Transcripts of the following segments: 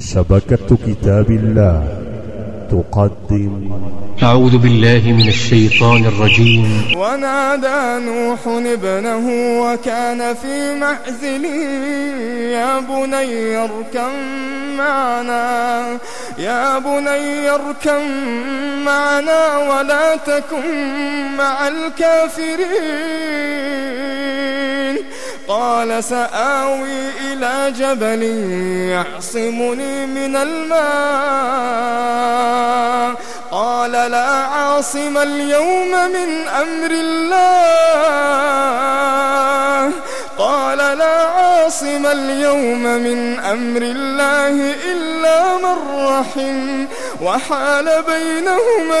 شبكة كتاب الله تقدم. أعوذ بالله من الشيطان الرجيم. ونادى نوح ابنه وكان في معزل يا بني اركم معنا يا بني اركم معنا ولا تكن مع الكافرين. قال سآوي إلى جبل يعصمني من الماء. قال لا عاصم اليوم من أمر الله. قال لا عاصم اليوم من أمر الله إلا من رحم. وحال بينهما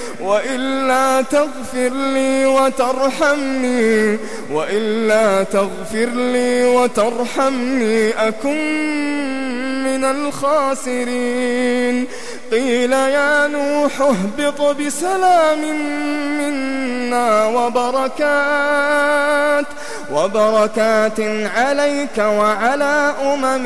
وإلا تغفر لي وترحمني وإلا تغفر لي وترحمني أكن من الخاسرين. قيل يا نوح اهبط بسلام منا وبركات وبركات عليك وعلى أمم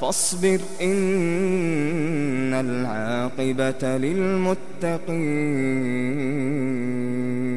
فاصبر إن العاقبة للمتقين